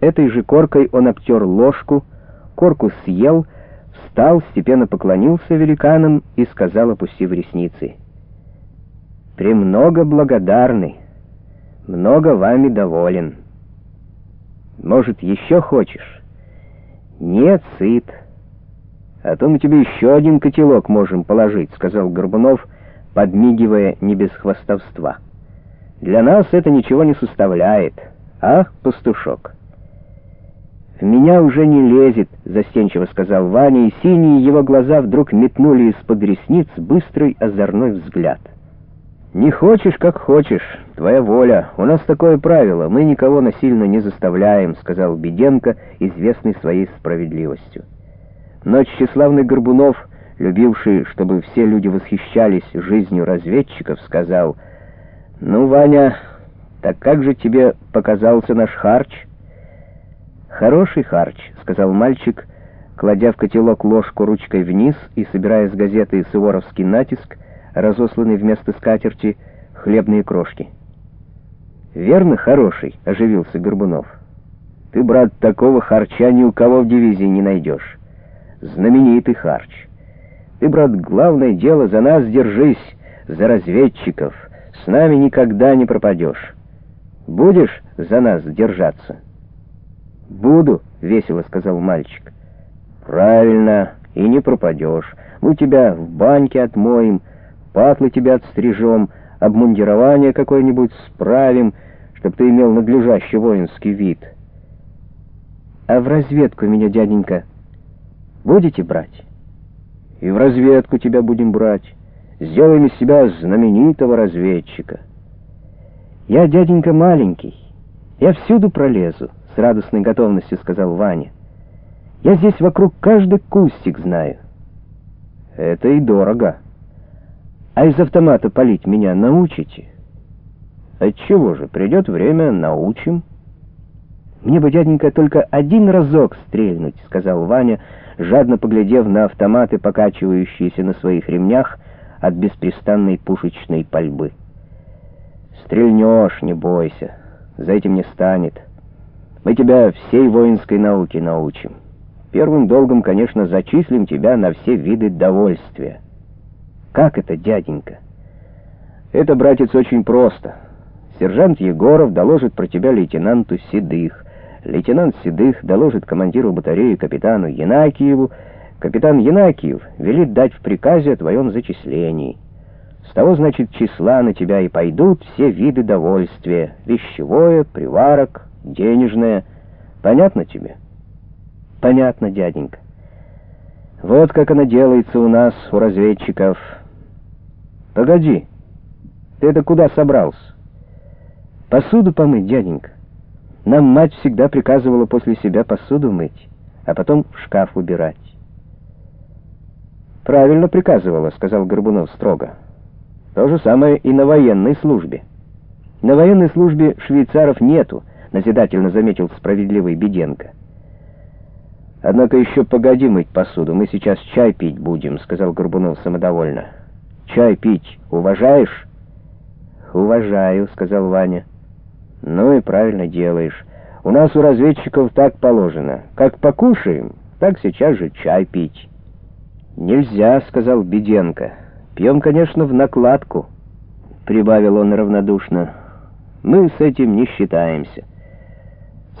Этой же коркой он обтер ложку, корку съел, встал, степенно поклонился великанам и сказал, опустив ресницы, «Премного благодарный, много вами доволен. Может, еще хочешь?» «Нет, сыт. А то мы тебе еще один котелок можем положить», — сказал Горбунов, подмигивая не без хвастовства. «Для нас это ничего не составляет, а, пастушок?» «В меня уже не лезет», — застенчиво сказал Ваня, и синие его глаза вдруг метнули из-под ресниц быстрый озорной взгляд. «Не хочешь, как хочешь, твоя воля. У нас такое правило, мы никого насильно не заставляем», — сказал Беденко, известный своей справедливостью. Но тщеславный Горбунов, любивший, чтобы все люди восхищались жизнью разведчиков, сказал, «Ну, Ваня, так как же тебе показался наш харч?» «Хороший харч», — сказал мальчик, кладя в котелок ложку ручкой вниз и собирая с газеты «Суворовский натиск», разосланный вместо скатерти, хлебные крошки. «Верно, хороший», — оживился Горбунов. «Ты, брат, такого харча ни у кого в дивизии не найдешь. Знаменитый харч. Ты, брат, главное дело за нас держись, за разведчиков. С нами никогда не пропадешь. Будешь за нас держаться?» «Буду», — весело сказал мальчик. «Правильно, и не пропадешь. Мы тебя в баньке отмоем, патлы тебя отстрижем, обмундирование какое-нибудь справим, чтоб ты имел надлежащий воинский вид». «А в разведку меня, дяденька, будете брать?» «И в разведку тебя будем брать. Сделаем из себя знаменитого разведчика». «Я, дяденька, маленький, я всюду пролезу» с радостной готовностью сказал Ваня. «Я здесь вокруг каждый кустик знаю». «Это и дорого. А из автомата палить меня научите?» «Отчего же? Придет время, научим». «Мне бы, дяденька, только один разок стрельнуть», — сказал Ваня, жадно поглядев на автоматы, покачивающиеся на своих ремнях от беспрестанной пушечной пальбы. «Стрельнешь, не бойся, за этим не станет». Мы тебя всей воинской науке научим. Первым долгом, конечно, зачислим тебя на все виды довольствия. Как это, дяденька? Это, братец, очень просто. Сержант Егоров доложит про тебя лейтенанту Седых. Лейтенант Седых доложит командиру батареи капитану Янакиеву. Капитан Янакиев велит дать в приказе о твоем зачислении. С того, значит, числа на тебя и пойдут все виды довольствия. Вещевое, приварок, денежное. Понятно тебе? Понятно, дяденька. Вот как она делается у нас, у разведчиков. Погоди, ты это куда собрался? Посуду помыть, дяденька. Нам мать всегда приказывала после себя посуду мыть, а потом в шкаф убирать. «Правильно приказывала», — сказал Горбунов строго. «То же самое и на военной службе. На военной службе швейцаров нету, назидательно заметил справедливый Беденко. «Однако еще погоди мыть посуду, мы сейчас чай пить будем», — сказал Горбунов самодовольно. «Чай пить уважаешь?» «Уважаю», — сказал Ваня. «Ну и правильно делаешь. У нас у разведчиков так положено. Как покушаем, так сейчас же чай пить». «Нельзя», — сказал Беденко. «Пьем, конечно, в накладку», — прибавил он равнодушно. «Мы с этим не считаемся».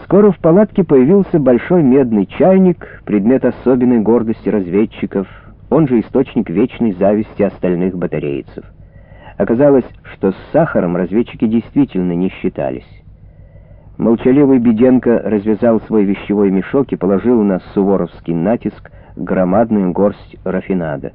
Скоро в палатке появился большой медный чайник, предмет особенной гордости разведчиков, он же источник вечной зависти остальных батарейцев. Оказалось, что с сахаром разведчики действительно не считались. Молчаливый Беденко развязал свой вещевой мешок и положил на суворовский натиск громадную горсть рафинада.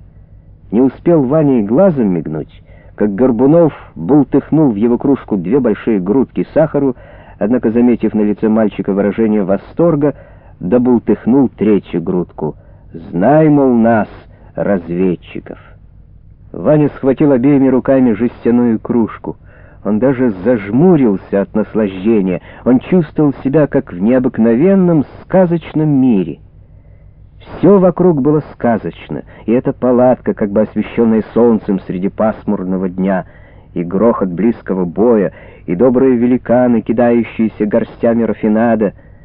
Не успел Ваня и глазом мигнуть, как Горбунов бултыхнул в его кружку две большие грудки сахару, однако, заметив на лице мальчика выражение восторга, добултыхнул третью грудку. «Знай, мол, нас, разведчиков!» Ваня схватил обеими руками жестяную кружку. Он даже зажмурился от наслаждения. Он чувствовал себя как в необыкновенном сказочном мире. Все вокруг было сказочно, и эта палатка, как бы освещенная солнцем среди пасмурного дня — и грохот близкого боя, и добрые великаны, кидающиеся горстями рафинада —